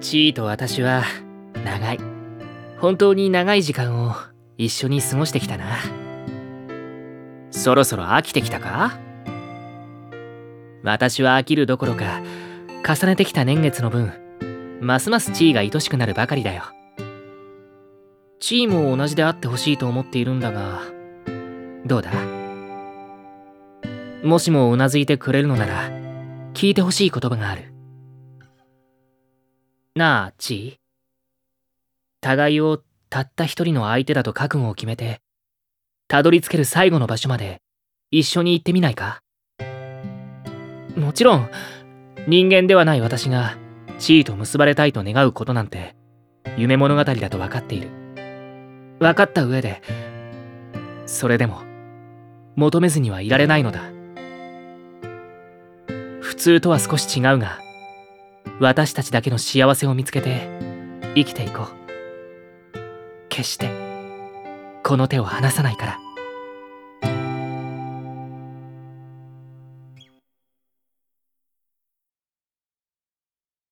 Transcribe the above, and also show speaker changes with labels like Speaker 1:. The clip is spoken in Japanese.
Speaker 1: 地位と私は長い。本当に長い時間を一緒に過ごしてきたな。そろそろ飽きてきたか？私は飽きるどころか重ねてきた年月の分ますます地位が愛しくなるばかりだよ。地位も同じであってほしいと思っているんだがどうだ？もしもうなずいてくれるのなら聞いてほしい言葉がある。なあ地位互いをたった一人の相手だと覚悟を決めてたどり着ける最後の場所まで一緒に行ってみないか？もちろん人間ではない私が地位と結ばれたいと願うことなんて夢物語だと分かっている。分かった上でそれでも求めずにはいられないのだ。普通とは少し違うが私たちだけの幸せを見つけて生きていこう。決してこの手を離さないから。